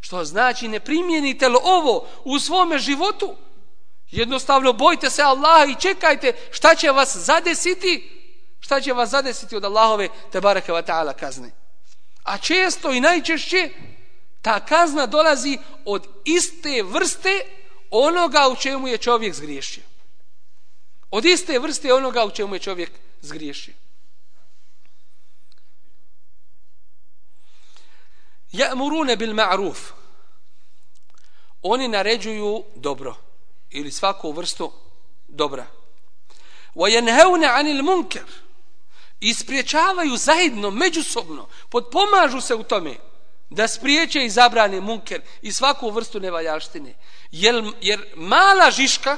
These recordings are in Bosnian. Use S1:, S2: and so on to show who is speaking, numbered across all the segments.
S1: Što znači ne primijenite li ovo u svome životu? Jednostavno bojte se Allaha i čekajte šta će vas zadesiti, šta će vas zadesiti od Allahove te bareke wa ta'ala kazne. A često i najčešće ta kazna dolazi od iste vrste onoga u čemu je čovjek zgriješio. Od iste vrste onoga u čemu je čovjek zgriješio. Ja'murune bil ma'ruf. Oni naređuju dobro ili svaku vrstu dobra. Wa yanhauna 'anil munkar. Ispriječavaju zajedno međusobno, podpomažu se u tome da spriječe i zabrane munker i svaku vrstu nevaljaštine. Jer, jer mala žiška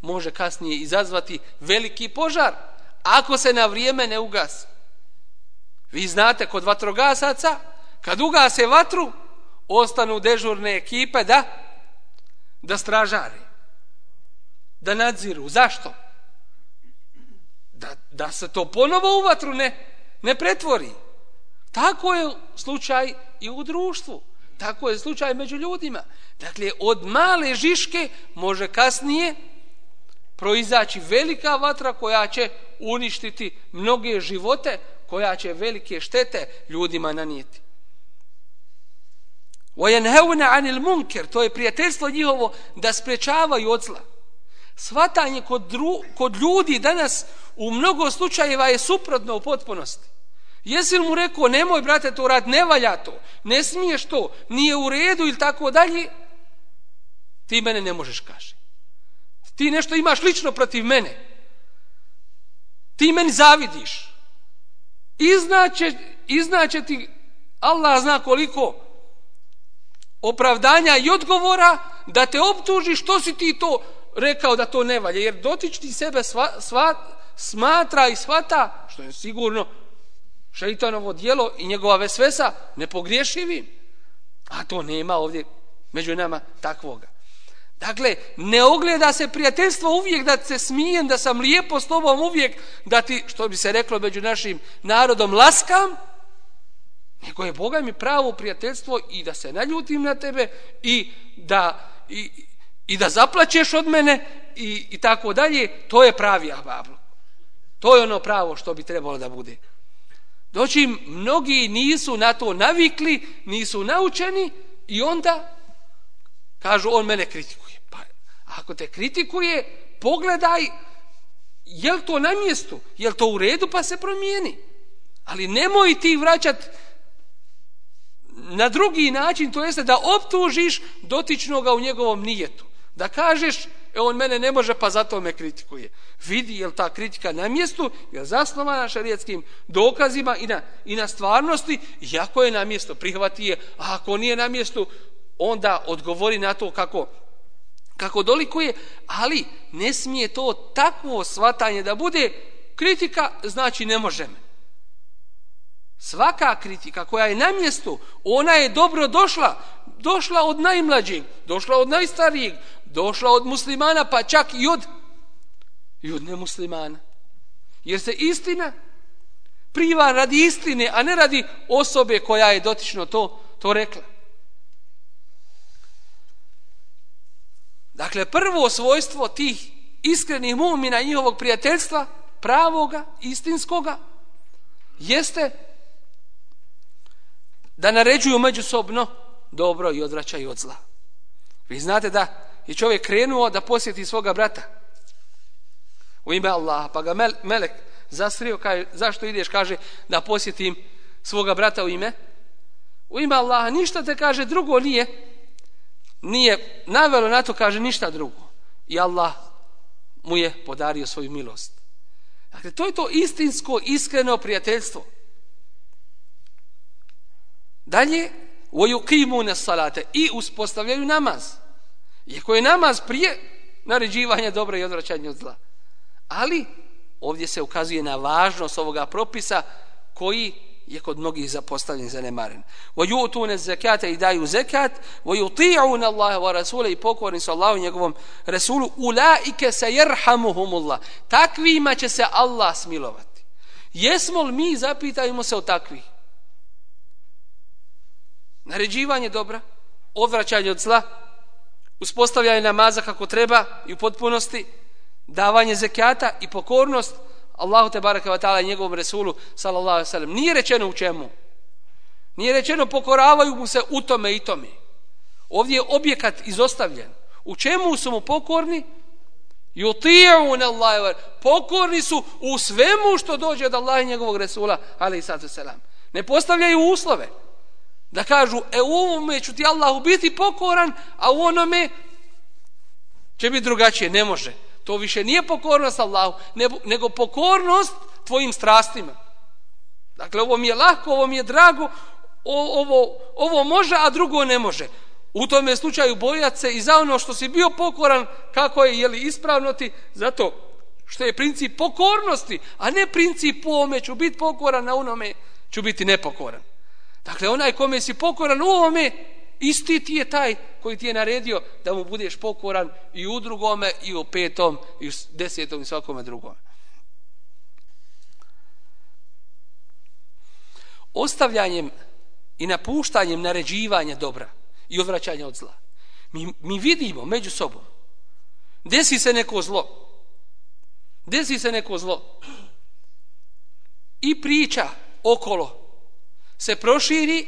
S1: može kasnije izazvati veliki požar ako se na vrijeme ne ugasi. Vi znate kod vatrogasaca kad ugase vatru ostanu dežurne ekipe da da stražare da nadziru. Zašto? Da, da se to ponovo u vatru ne, ne pretvori. Tako je slučaj i u društvu. Tako je slučaj među ljudima. Dakle, od male žiške može kasnije proizaći velika vatra koja će uništiti mnoge živote, koja će velike štete ljudima nanijeti. وَيَنْهَوْنَ عَنِ الْمُنْكَرِ To je prijateljstvo njihovo da sprečavaju od zla. Svatanje kod, dru, kod ljudi danas u mnogo slučajeva je suprotno u potpunosti. Jesi li mu rekao, nemoj brate to rad, ne valja to, ne smiješ to, nije u redu ili tako dalje, ti mene ne možeš kaži. Ti nešto imaš lično protiv mene. Ti meni zavidiš. Iznaće, iznaće ti, Allah zna koliko opravdanja i odgovora da te optuži što si ti to rekao da to ne valja. Jer dotični sebe sva, sva, smatra i svata, što je sigurno šeitanovo dijelo i njegova vesvesa nepogriješivim. A to nema ovdje među nama takvoga. Dakle, ne ogleda se prijateljstvo uvijek da se smijem, da sam lijepo s tobom uvijek, da ti, što bi se reklo među našim narodom, laskam, nego je Boga mi pravo prijateljstvo i da se naljutim na tebe i da, i, i da zaplaćeš od mene i, i tako dalje, to je pravi ahbablo. To je ono pravo što bi trebalo da bude. Doći mnogi nisu na to navikli, nisu naučeni i onda kažu on mene kritikuje. Pa ako te kritikuje, pogledaj je li to na mjestu, je li to u redu pa se promijeni. Ali nemoj ti vraćat na drugi način, to jeste da optužiš dotičnoga u njegovom nijetu. Da kažeš, e on mene ne može pa zato me kritikuje. Vidi je li ta kritika na mjestu, je li na šarijetskim dokazima i na, i na stvarnosti, jako je na mjesto, prihvati je, a ako nije na mjestu, onda odgovori na to kako kako dolikuje, ali ne smije to takvo svatanje da bude kritika, znači ne može me. Svaka kritika koja je na mjestu, ona je dobro došla, došla od najmlađeg, došla od najstarijeg, došla od muslimana, pa čak i od, i od nemuslimana. Jer se istina priva radi istine, a ne radi osobe koja je dotično to, to rekla. Dakle, prvo svojstvo tih iskrenih mumina i njihovog prijateljstva, pravoga, istinskoga, jeste da naređuju međusobno dobro i odvraćaju od zla. Vi znate da je čovjek krenuo da posjeti svoga brata u ime Allaha, pa ga Melek zastrio, kaže, zašto ideš, kaže, da posjetim svoga brata u ime u ime Allaha, ništa te kaže drugo nije nije navelo na to, kaže, ništa drugo i Allah mu je podario svoju milost. Dakle, to je to istinsko, iskreno prijateljstvo. Dalje, وَيُقِيمُونَ salate i uspostavljaju namaz. Iako je namaz prije naređivanja dobra i odvraćanja od zla. Ali, ovdje se ukazuje na važnost ovoga propisa koji je kod mnogih zapostavljen zanemaren. وَيُؤْتُونَ zekata i daju zekat, وَيُطِيعُونَ اللَّهَ وَرَسُولَ i pokorni su Allahu njegovom Rasulu, أُولَٰئِكَ سَيَرْحَمُهُمُ اللَّهِ Takvima će se Allah smilovati. Jesmo li mi, zapitajmo se o takvih? Naređivanje dobra odvraćanje od zla, uspostavljanje namaza kako treba i u potpunosti, davanje zekijata i pokornost Allahu te baraka wa ta'ala i njegovom Resulu sallallahu alaihi sallam. Nije rečeno u čemu. Nije rečeno pokoravaju mu se u tome i tome. Ovdje je objekat izostavljen. U čemu su mu pokorni? Yuti'un Allah. Pokorni su u svemu što dođe od Allaha i njegovog Resula alaihi sallam. Ne postavljaju uslove da kažu, e u ovome ću ti Allahu biti pokoran, a u onome će biti drugačije. Ne može. To više nije pokornost Allahu, nego pokornost tvojim strastima. Dakle, ovo mi je lahko, ovo mi je drago, ovo, ovo može, a drugo ne može. U tome slučaju bojat se i za ono što si bio pokoran, kako je, jeli ispravno ti, zato što je princip pokornosti, a ne princip u ovome ću biti pokoran, a onome ću biti nepokoran. Dakle, onaj kome si pokoran u ovome, isti ti je taj koji ti je naredio da mu budeš pokoran i u drugome, i u petom, i u desetom, i svakome drugome. Ostavljanjem i napuštanjem naređivanja dobra i odvraćanja od zla. Mi, mi vidimo među sobom. Desi se neko zlo. Desi se neko zlo. I priča okolo se proširi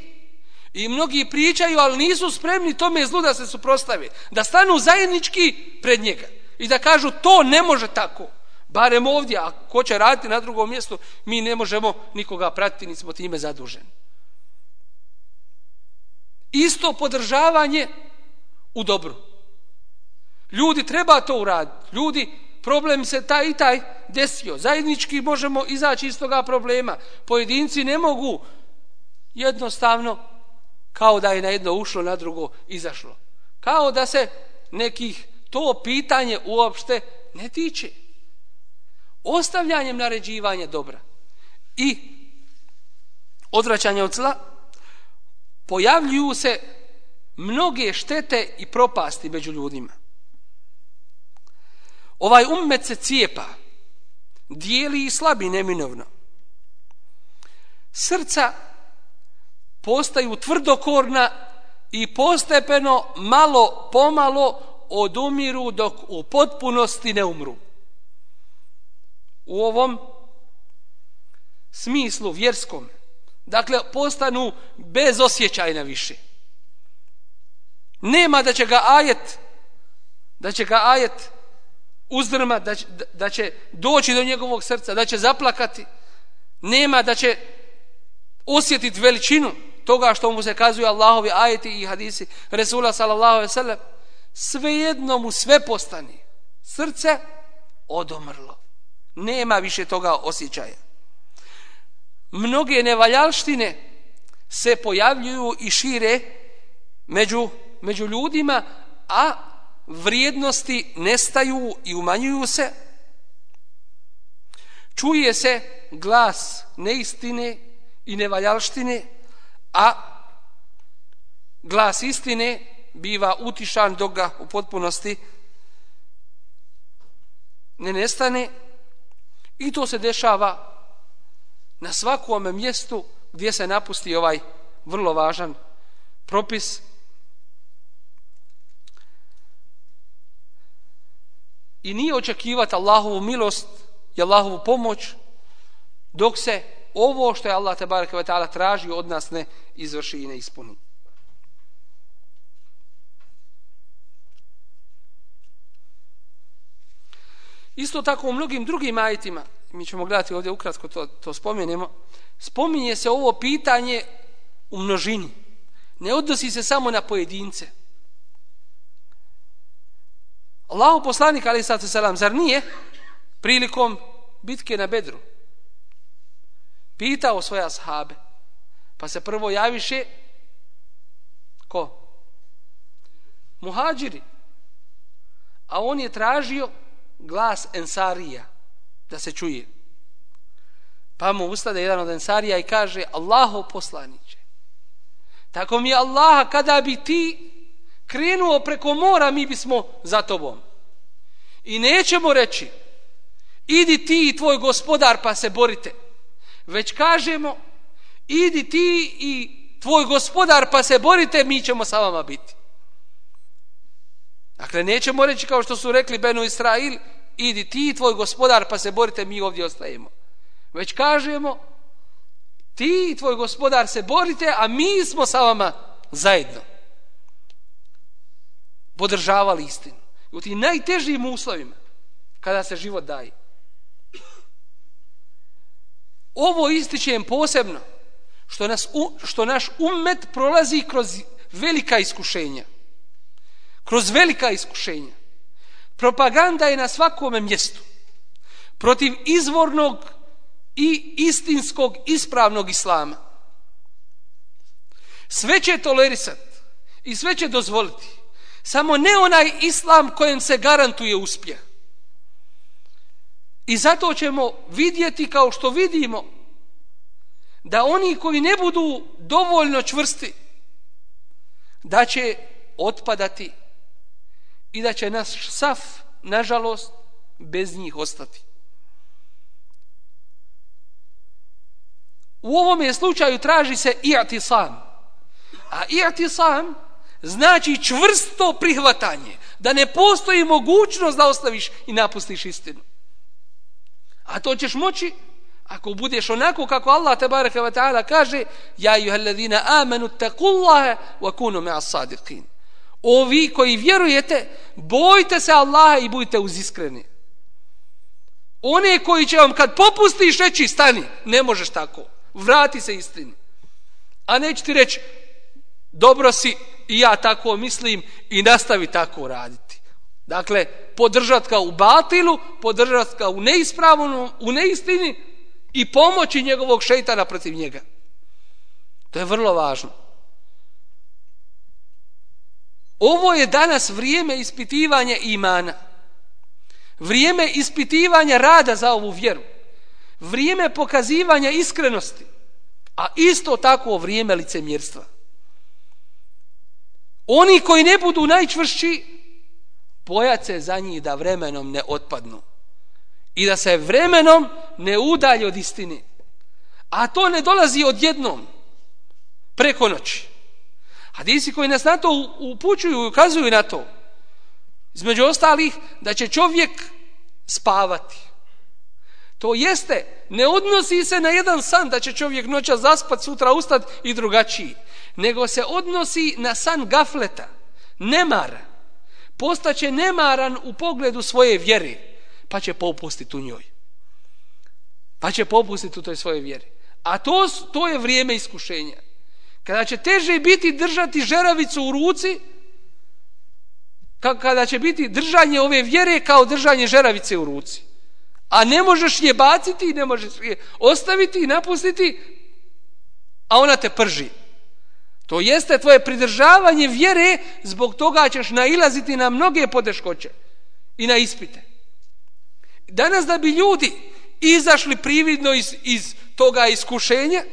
S1: i mnogi pričaju, ali nisu spremni tome zlu da se suprostave. Da stanu zajednički pred njega i da kažu to ne može tako. Barem ovdje, a ko će raditi na drugom mjestu, mi ne možemo nikoga pratiti, nismo time zaduženi. Isto podržavanje u dobru. Ljudi treba to uraditi. Ljudi, problem se taj i taj desio. Zajednički možemo izaći iz toga problema. Pojedinci ne mogu jednostavno kao da je na jedno ušlo, na drugo izašlo. Kao da se nekih to pitanje uopšte ne tiče. Ostavljanjem naređivanja dobra i odvraćanje od zla pojavljuju se mnoge štete i propasti među ljudima. Ovaj ummet se cijepa, dijeli i slabi neminovno. Srca postaju tvrdokorna i postepeno, malo pomalo odumiru dok u potpunosti ne umru. U ovom smislu vjerskom, dakle, postanu bez osjećajna više. Nema da će ga ajet, da će ga ajet uzdrma, da će, da će doći do njegovog srca, da će zaplakati. Nema da će osjetiti veličinu toga što mu se kazuju Allahovi ajeti i hadisi Resula sallallahu alaihi sallam, svejedno mu sve postani. Srce odomrlo. Nema više toga osjećaja. Mnoge nevaljalštine se pojavljuju i šire među, među ljudima, a vrijednosti nestaju i umanjuju se. Čuje se glas neistine i nevaljalštine, a glas istine biva utišan dok ga u potpunosti ne nestane i to se dešava na svakom mjestu gdje se napusti ovaj vrlo važan propis. I nije očekivati Allahovu milost i Allahovu pomoć dok se ovo što je Allah te bareke ve taala tražio od nas ne izvrši i ne ispuni. Isto tako u mnogim drugim ajitima, mi ćemo gledati ovdje ukratko to, to spomenemo, spominje se ovo pitanje u množini. Ne odnosi se samo na pojedince. Allahu poslanik, ali sad se selam, zar nije prilikom bitke na Bedru, pitao svoje ashabe. Pa se prvo javiše ko? Muhađiri. A on je tražio glas Ensarija da se čuje. Pa mu ustade jedan od Ensarija i kaže Allaho poslaniće. Tako mi je Allaha kada bi ti krenuo preko mora mi bismo za tobom. I nećemo reći idi ti i tvoj gospodar pa se borite već kažemo idi ti i tvoj gospodar pa se borite, mi ćemo sa vama biti. Dakle, nećemo reći kao što su rekli Benu Israil, idi ti tvoj gospodar pa se borite, mi ovdje ostajemo. Već kažemo, ti i tvoj gospodar se borite, a mi smo sa vama zajedno. Podržavali istinu. U tim najtežijim uslovima, kada se život daje. Ovo ističem posebno, što, nas, što naš umet prolazi kroz velika iskušenja. Kroz velika iskušenja. Propaganda je na svakome mjestu. Protiv izvornog i istinskog ispravnog islama. Sve će tolerisati i sve će dozvoliti. Samo ne onaj islam kojem se garantuje uspjeh. I zato ćemo vidjeti kao što vidimo da oni koji ne budu dovoljno čvrsti da će otpadati i da će naš saf, nažalost, bez njih ostati. U ovom slučaju traži se i'tisam. A i'tisam znači čvrsto prihvatanje. Da ne postoji mogućnost da ostaviš i napustiš istinu. A to ćeš moći ako budeš onako kako Allah te bareke ve taala kaže ja ayyuhalladhina amanu taqullaha wa kunu mea sadiqin. Ovi koji vjerujete bojte se Allaha i budite uz iskreni one koji će vam kad popustiš reći stani ne možeš tako vrati se istini. A neće ti reći dobro si i ja tako mislim i nastavi tako raditi dakle podržat ga u batilu podržat ga u neispravnom u neistini i pomoći njegovog šeitana protiv njega. To je vrlo važno. Ovo je danas vrijeme ispitivanja imana. Vrijeme ispitivanja rada za ovu vjeru. Vrijeme pokazivanja iskrenosti. A isto tako vrijeme licemjerstva. Oni koji ne budu najčvršći, bojat se za njih da vremenom ne otpadnu i da se vremenom ne udalje od istine. A to ne dolazi odjednom, preko noći. Hadisi koji nas na to upućuju i ukazuju na to, između ostalih, da će čovjek spavati. To jeste, ne odnosi se na jedan san da će čovjek noća zaspat, sutra ustat i drugačiji, nego se odnosi na san gafleta, nemara. Postaće nemaran u pogledu svoje vjere pa će popustiti u njoj. Pa će popustiti u toj svojoj vjeri. A to, to je vrijeme iskušenja. Kada će teže biti držati žeravicu u ruci, kada će biti držanje ove vjere kao držanje žeravice u ruci. A ne možeš je baciti, ne možeš je ostaviti i napustiti, a ona te prži. To jeste tvoje pridržavanje vjere, zbog toga ćeš nailaziti na mnoge podeškoće i na ispite. Danas da bi ljudi izašli prividno iz, iz toga iskušenja,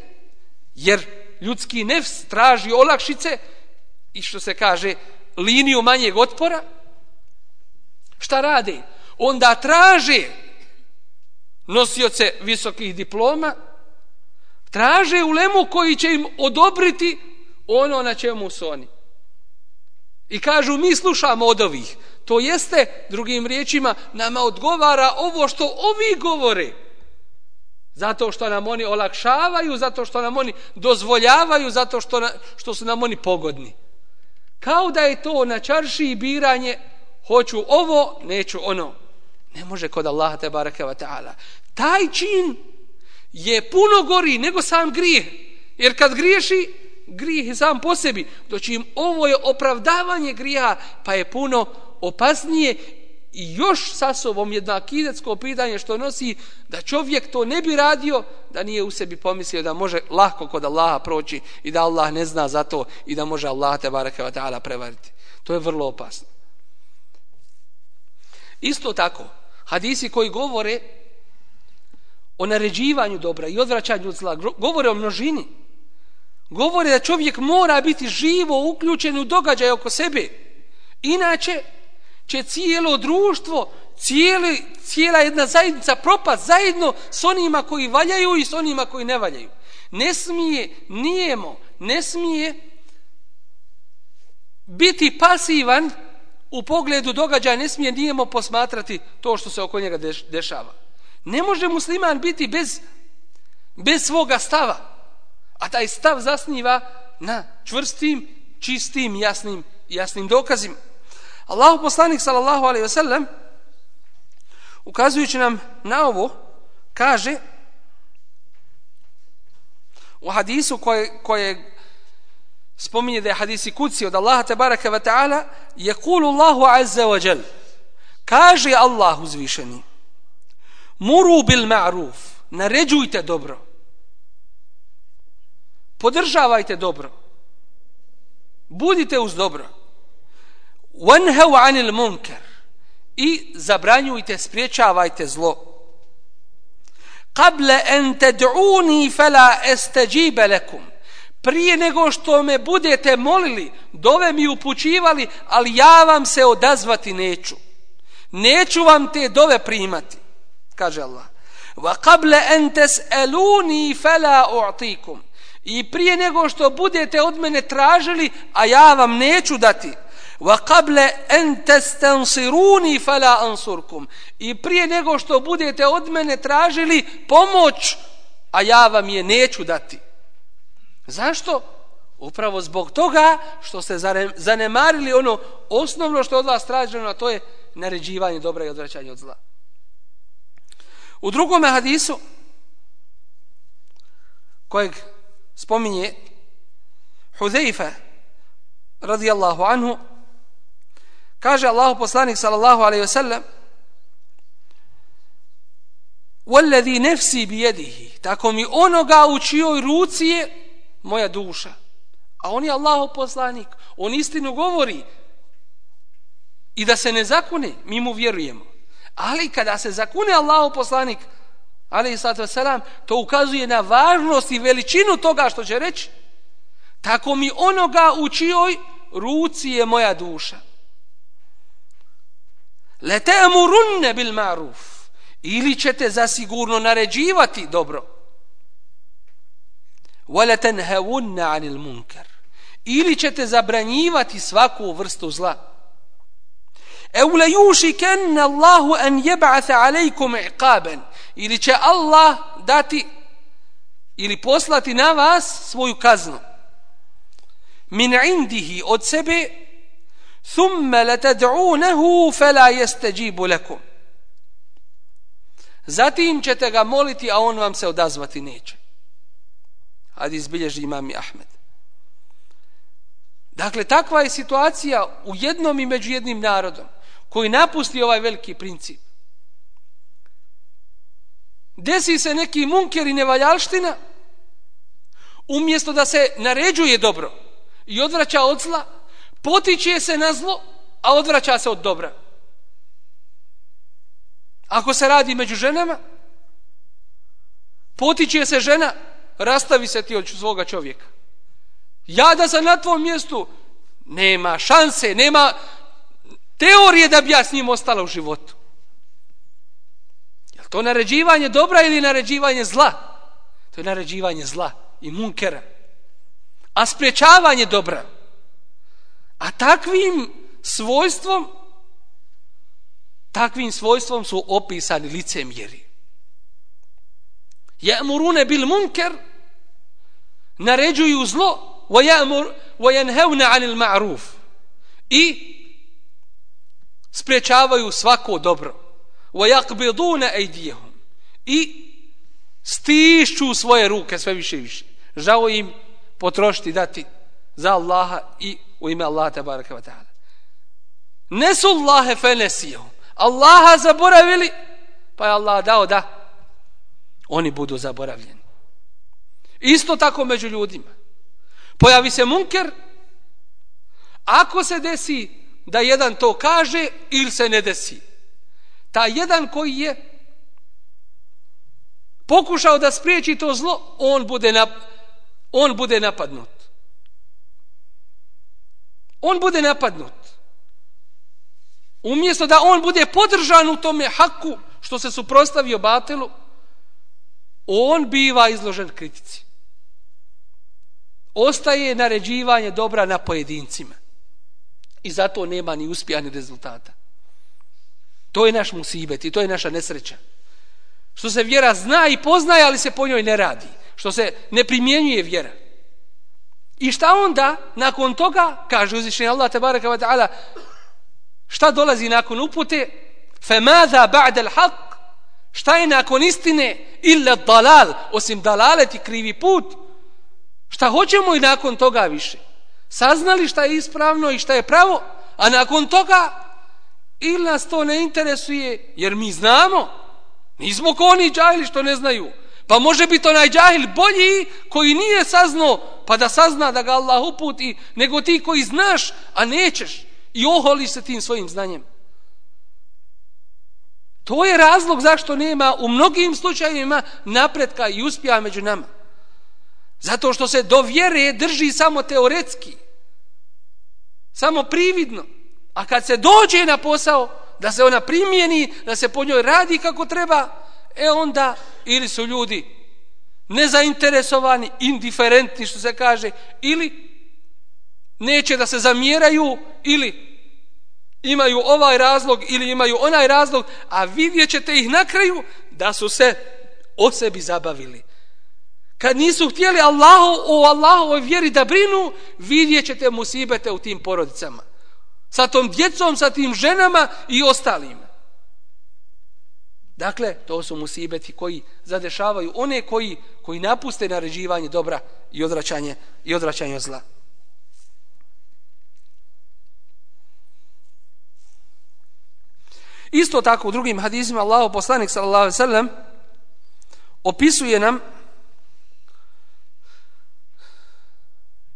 S1: jer ljudski nefs traži olakšice i što se kaže liniju manjeg otpora, šta rade? Onda traže nosioce visokih diploma, traže ulemu koji će im odobriti ono na čemu su oni. I kažu, mi slušamo od ovih. To jeste, drugim riječima, nama odgovara ovo što ovi govore. Zato što nam oni olakšavaju, zato što nam oni dozvoljavaju, zato što, na, što su nam oni pogodni. Kao da je to na čarši i biranje, hoću ovo, neću ono. Ne može kod Allaha te baraka wa ta'ala. Taj čin je puno gori nego sam grijeh. Jer kad griješi, grijeh sam po sebi. Doći im ovo je opravdavanje grija, pa je puno opasnije i još sa sobom jedno akidetsko pitanje što nosi da čovjek to ne bi radio da nije u sebi pomislio da može lako kod Allaha proći i da Allah ne zna za to i da može Allah te baraka wa ta'ala prevariti. To je vrlo opasno. Isto tako, hadisi koji govore o naređivanju dobra i odvraćanju od zla, govore o množini, govore da čovjek mora biti živo uključen u događaj oko sebe. Inače, će cijelo društvo, cijeli, cijela jedna zajednica propast zajedno s onima koji valjaju i s onima koji ne valjaju. Ne smije, nijemo, ne smije biti pasivan u pogledu događaja ne smije nijemo posmatrati to što se oko njega dešava. Ne može musliman biti bez, bez svoga stava. A taj stav zasniva na čvrstim, čistim, jasnim, jasnim dokazima. Allahu poslanik sallallahu alejhi ve sellem ukazujući nam na ovo kaže u hadisu koje, koje spominje da je hadisi kuci od Allaha tabaraka wa ta'ala je kulu Allahu azza wa jal kaže Allah uzvišeni muru bil ma'ruf naređujte dobro podržavajte dobro. Budite uz dobro. Wanhaw anil munkar. I zabranjujte spriječavajte zlo. Qabla an tad'uni fala astajib lakum. Prije nego što me budete molili dove mi upućivali ali ja vam se odazvati neću. Neću vam te dove primati kaže Allah. Wa qabla an tas'aluni fala u'tikum i prije nego što budete od mene tražili a ja vam neću dati. Wa qabla an tastansiruni fala ansurkum. I prije nego što budete od mene tražili pomoć a ja vam je neću dati. Zašto? Upravo zbog toga što ste zanemarili ono osnovno što od vas traženo a to je naređivanje dobra i odvraćanje od zla. U drugom hadisu kojeg spominje Huzeifa radijallahu anhu Kaže Allah poslanik sallallahu alejhi ve sellem: "Wallazi nafsi bi yadihi", tako mi onoga u čijoj ruci je moja duša. A on je Allahov poslanik, on istinu govori. I da se ne zakune, mi mu vjerujemo. Ali kada se zakune Allahov poslanik, ali sallatu selam, to ukazuje na važnost i veličinu toga što će reći. Tako mi onoga u čijoj ruci je moja duša. Lete amurunne bil ma'ruf. Ili ćete zasigurno naređivati dobro. Wala tanhawunna 'anil munkar. Ili ćete zabranjivati svaku vrstu zla. Ew la yushikanna Allahu an yab'atha 'alaykum 'iqaban ili će Allah dati ili poslati na vas svoju kaznu. Min indihi od sebe thumma latad'unahu fala yastajibu lakum. Zatim ćete ga moliti a on vam se odazvati neće. Hadis bilježi imam Ahmed. Dakle takva je situacija u jednom i među jednim narodom koji napusti ovaj veliki princip. Desi se neki munker i nevaljalština umjesto da se naređuje dobro i odvraća od zla, potiče se na zlo, a odvraća se od dobra. Ako se radi među ženama, potiče se žena, rastavi se ti od svoga čovjeka. Ja da sam na tvom mjestu, nema šanse, nema teorije da bi ja s njim ostala u životu. To naređivanje dobra ili naređivanje zla? To je naređivanje zla i munkera. A spriječavanje dobra. A takvim svojstvom takvim svojstvom su opisani licemjeri. Ja'murune bil munker naređuju zlo wa ya'mur wa yanhauna 'anil ma'ruf i sprečavaju svako dobro وَيَقْبِضُونَ أَيْدِيَهُمْ i stišću svoje ruke sve više i više žao im potrošiti dati za Allaha i u ime Allaha tabaraka wa ta'ala. Nesu Allahe fenesijom. Allaha zaboravili, pa je Allah dao da oni budu zaboravljeni. Isto tako među ljudima. Pojavi se munker, ako se desi da jedan to kaže ili se ne desi. Ta jedan koji je pokušao da spriječi to zlo, on bude, nap, on bude napadnut on bude napadnut. Umjesto da on bude podržan u tome haku što se suprostavio batelu, on biva izložen kritici. Ostaje naređivanje dobra na pojedincima. I zato nema ni uspijani rezultata. To je naš musibet i to je naša nesreća. Što se vjera zna i poznaje, ali se po njoj ne radi. Što se ne primjenjuje vjera. I šta onda, nakon toga, kaže uzvišenje Allah, tabaraka wa ta'ala, šta dolazi nakon upute? Femada ba'da l'haq, šta je nakon istine? Illa dalal, osim dalalet i krivi put. Šta hoćemo i nakon toga više? Saznali šta je ispravno i šta je pravo, a nakon toga ili nas to ne interesuje, jer mi znamo, nismo ko oni džahili što ne znaju. Pa može biti onaj džahil bolji koji nije saznao, pa da sazna da ga Allah uputi, nego ti koji znaš, a nećeš i oholiš se tim svojim znanjem. To je razlog zašto nema u mnogim slučajevima napretka i uspjeha među nama. Zato što se do vjere drži samo teoretski. Samo prividno. A kad se dođe na posao, da se ona primijeni, da se po njoj radi kako treba, e onda ili su ljudi nezainteresovani, indiferentni što se kaže, ili neće da se zamjeraju, ili imaju ovaj razlog, ili imaju onaj razlog, a vidjet ćete ih na kraju da su se o sebi zabavili. Kad nisu htjeli Allahu, o Allahovoj vjeri da brinu, vidjet ćete musibete u tim porodicama sa tom djecom, sa tim ženama i ostalim. Dakle, to su musibeti koji zadešavaju one koji, koji napuste naređivanje dobra i odvraćanje, i odvraćanje zla. Isto tako u drugim hadizima Allahu poslanik sallallahu alejhi ve sellem opisuje nam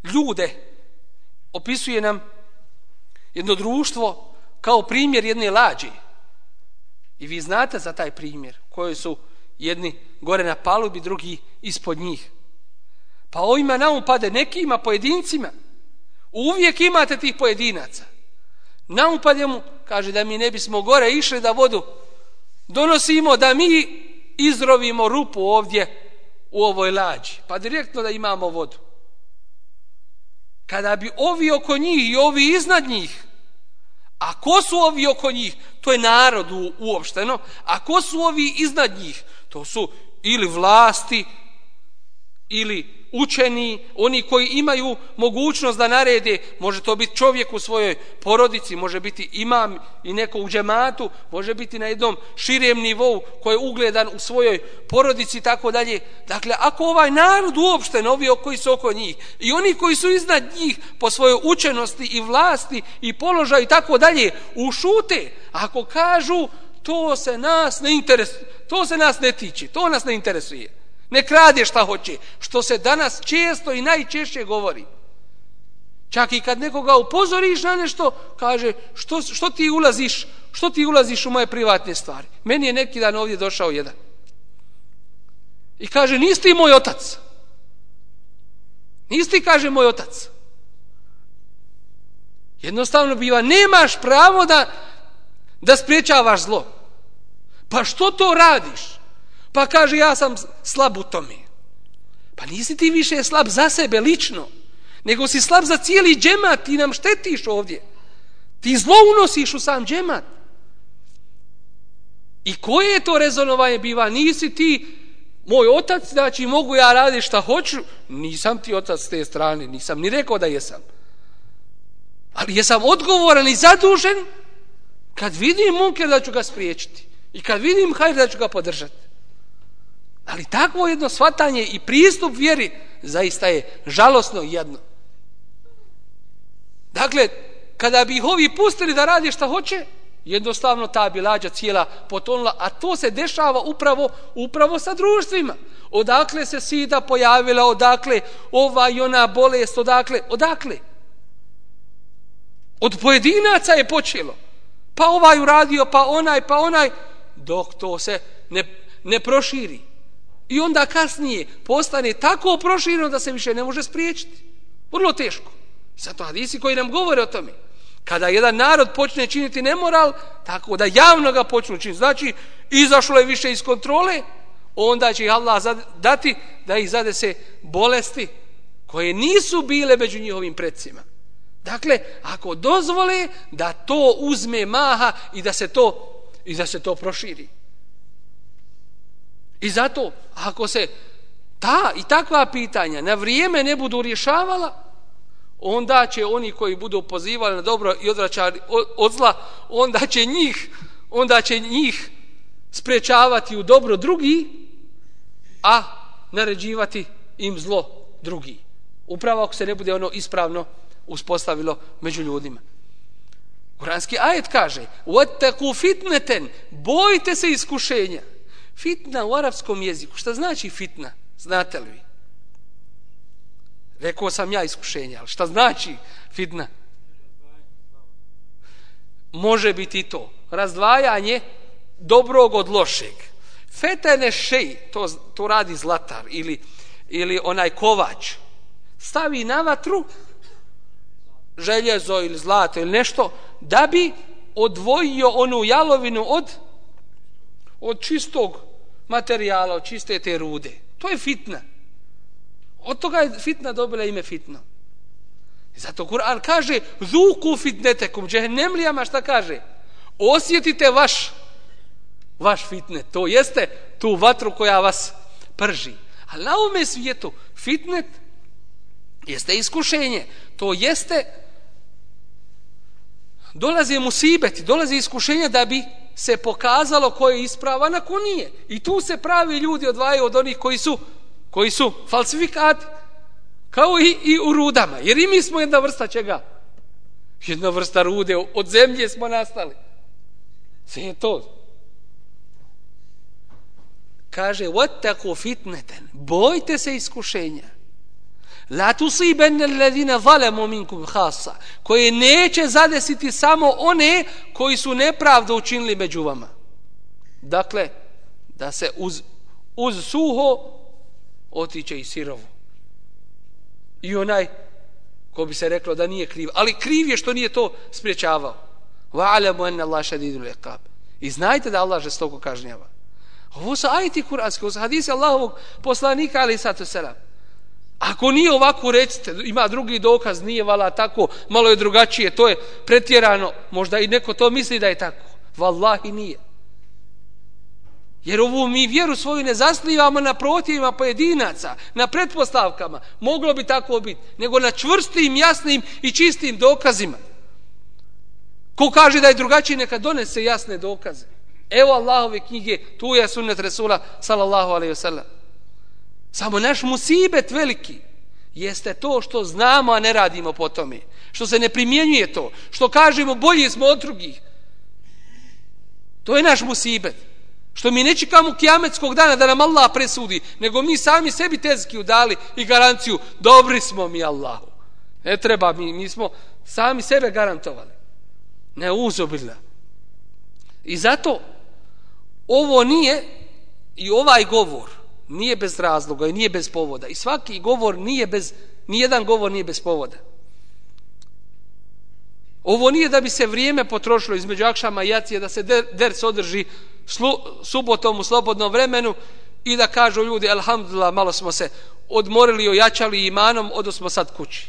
S1: ljude opisuje nam jedno društvo kao primjer jedne lađe. I vi znate za taj primjer, koji su jedni gore na palubi, drugi ispod njih. Pa ovima na um pade nekima pojedincima. Uvijek imate tih pojedinaca. Na um pade mu, kaže da mi ne bismo gore išli da vodu donosimo, da mi izrovimo rupu ovdje u ovoj lađi. Pa direktno da imamo vodu. Kada bi ovi oko njih i ovi iznad njih A ko su ovi oko njih? To je narod u, uopšteno. A ko su ovi iznad njih? To su ili vlasti, ili učeni, oni koji imaju mogućnost da narede, može to biti čovjek u svojoj porodici, može biti imam i neko u džematu, može biti na jednom širem nivou koji je ugledan u svojoj porodici i tako dalje. Dakle, ako ovaj narod uopšte novi koji su oko njih i oni koji su iznad njih po svojoj učenosti i vlasti i položaju i tako dalje, ušute, ako kažu to se nas ne interesuje, to se nas ne tiče, to nas ne interesuje. Ne krade šta hoće. Što se danas često i najčešće govori. Čak i kad nekoga upozoriš na nešto, kaže, što, što ti ulaziš, što ti ulaziš u moje privatne stvari. Meni je neki dan ovdje došao jedan. I kaže, nisi ti moj otac. Nisi ti, kaže, moj otac. Jednostavno biva, nemaš pravo da, da spriječavaš zlo. Pa što to radiš? Pa kaže, ja sam slab u tome. Pa nisi ti više slab za sebe lično, nego si slab za cijeli džemat, ti nam štetiš ovdje. Ti zlo unosiš u sam džemat. I koje je to rezonovanje biva? Nisi ti moj otac, znači mogu ja raditi šta hoću? Nisam ti otac s te strane, nisam ni rekao da jesam. Ali jesam odgovoran i zadužen kad vidim munker da ću ga spriječiti. I kad vidim hajr da ću ga podržati. Ali takvo jedno svatanje i pristup vjeri zaista je žalosno jedno. Dakle, kada bi ih ovi pustili da radi šta hoće, jednostavno ta bi lađa cijela potonula, a to se dešava upravo upravo sa društvima. Odakle se sida pojavila, odakle ova i ona bolest, odakle, odakle? Od pojedinaca je počelo. Pa ovaj uradio, pa onaj, pa onaj, dok to se ne, ne proširi. I onda kasnije postane tako prošireno da se više ne može spriječiti. Vrlo teško. I zato hadisi koji nam govore o tome. Kada jedan narod počne činiti nemoral, tako da javno ga počnu činiti, znači izašlo je više iz kontrole, onda će ih Allah dati da ih zade se bolesti koje nisu bile među njihovim predsima. Dakle, ako dozvole da to uzme maha i da se to i da se to proširi. I zato, ako se ta i takva pitanja na vrijeme ne budu rješavala, onda će oni koji budu pozivali na dobro i odračali od zla, onda će njih, onda će njih sprečavati u dobro drugi, a naređivati im zlo drugi. Upravo ako se ne bude ono ispravno uspostavilo među ljudima. Kuranski ajet kaže: "Wattaqu fitnatan", bojte se iskušenja. Fitna u arapskom jeziku. Šta znači fitna? Znate li vi? Rekao sam ja iskušenje, ali šta znači fitna? Može biti to. Razdvajanje dobrog od lošeg. Fetene šej, to, to radi zlatar ili, ili onaj kovač, stavi na vatru željezo ili zlato ili nešto, da bi odvojio onu jalovinu od od čistog materijala, od čiste te rude. To je fitna. Od toga je fitna dobila ime fitno. Zato Kur'an kaže zuku fitnetekum, džehennemlijama šta kaže? Osjetite vaš vaš fitne. To jeste tu vatru koja vas prži. Ali na ovome svijetu fitnet jeste iskušenje. To jeste dolazi musibeti, dolazi iskušenje da bi se pokazalo ko je ispravan, a ko nije. I tu se pravi ljudi odvajaju od onih koji su koji su falsifikati. Kao i, i u rudama. Jer i mi smo jedna vrsta čega? Jedna vrsta rude. Od zemlje smo nastali. Sve je to. Kaže, وَتَّقُوا fitneten. Bojte se iskušenja. La tusibenne alladhina zalamu minkum khassa, koje neće zadesiti samo one koji su nepravdu učinili među vama. Dakle, da se uz, uz suho otiče i sirovo. I onaj ko bi se reklo da nije kriv, ali kriv je što nije to spriječavao. Wa alamu anna Allah shadidul iqab. I znajte da Allah žestoko kažnjava. Ovo su ajti kuranski, ovo su hadise Allahovog poslanika, ali sato selam. Ako nije ovako, recite, ima drugi dokaz, nije vala tako, malo je drugačije, to je pretjerano, možda i neko to misli da je tako. Wallahi nije. Jer ovu mi vjeru svoju ne zaslivamo na protivima pojedinaca, na pretpostavkama, moglo bi tako biti, nego na čvrstim, jasnim i čistim dokazima. Ko kaže da je drugačije, neka donese jasne dokaze. Evo Allahove knjige, tu je sunnet Resula, sallallahu alaihi wasallam. Samo naš musibet veliki jeste to što znamo, a ne radimo po tome. Što se ne primjenjuje to. Što kažemo, bolji smo od drugih. To je naš musibet. Što mi ne čekamo kijametskog dana da nam Allah presudi, nego mi sami sebi tezki udali i garanciju, dobri smo mi Allahu. Ne treba mi, mi smo sami sebe garantovali. Ne uzobilna. I zato ovo nije i ovaj govor nije bez razloga i nije bez povoda. I svaki govor nije bez, nijedan govor nije bez povoda. Ovo nije da bi se vrijeme potrošilo između akšama i jacije, da se der, ders održi slu, subotom u slobodnom vremenu i da kažu ljudi, alhamdulillah, malo smo se odmorili, ojačali imanom, odo smo sad kući.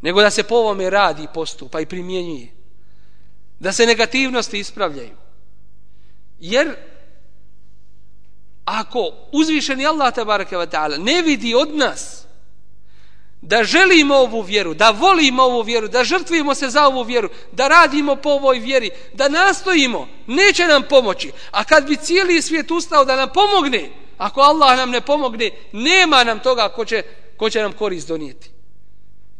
S1: Nego da se po ovome radi i postupa i primjenjuje. Da se negativnosti ispravljaju. Jer ako uzvišeni Allah tabaraka wa ta'ala ne vidi od nas da želimo ovu vjeru, da volimo ovu vjeru, da žrtvujemo se za ovu vjeru, da radimo po ovoj vjeri, da nastojimo, neće nam pomoći. A kad bi cijeli svijet ustao da nam pomogne, ako Allah nam ne pomogne, nema nam toga ko će, ko će nam korist donijeti.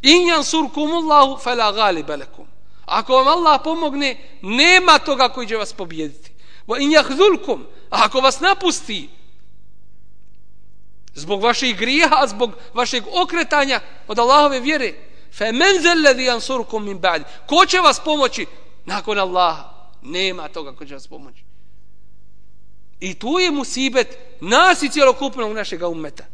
S1: In surkumullahu fela galibelekum. Ako vam Allah pomogne, nema toga koji će vas pobijediti. Wa in yahzulkum, ako vas napusti, zbog vaših grijeha, zbog vašeg okretanja od Allahove vjere, fe men zelledi yansurukum min ba'di. Ko će vas pomoći nakon Allaha? Nema toga ko će vas pomoći. I tu je musibet nas i cjelokupnog našeg ummeta.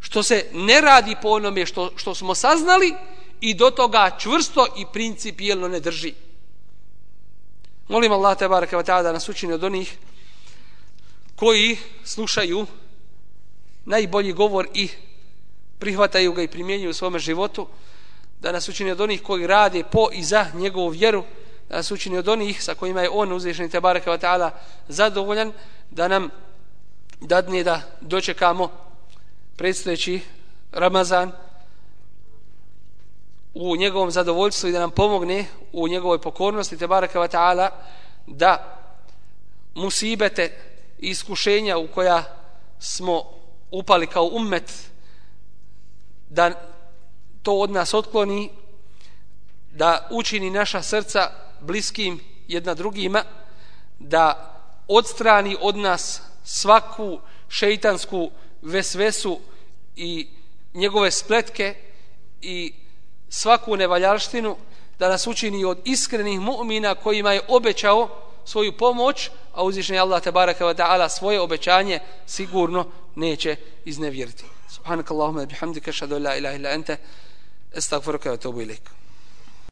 S1: Što se ne radi po onome što, što smo saznali i do toga čvrsto i principijelno ne drži. Molim Allah te baraka da nas učini od onih koji slušaju najbolji govor i prihvataju ga i primjenjuju u svome životu, da nas učini od onih koji rade po i za njegovu vjeru, da nas učini od onih sa kojima je on uzvišeni te baraka wa ta'ala zadovoljan, da nam dadne da dočekamo predstojeći Ramazan u njegovom zadovoljstvu i da nam pomogne u njegovoj pokornosti te baraka wa ta'ala da musibete i iskušenja u koja smo upali kao ummet da to od nas otkloni da učini naša srca bliskim jedna drugima da odstrani od nas svaku šeitansku vesvesu i njegove spletke i svaku nevaljaštinu da nas učini od iskrenih mu'mina kojima je obećao svoju pomoć a uzvišeni Allah tabaraka wa ta'ala svoje obećanje sigurno neće iznevjeriti. Subhanakallahumma bihamdika ashhadu an la ilaha illa anta astaghfiruka wa atubu ilaik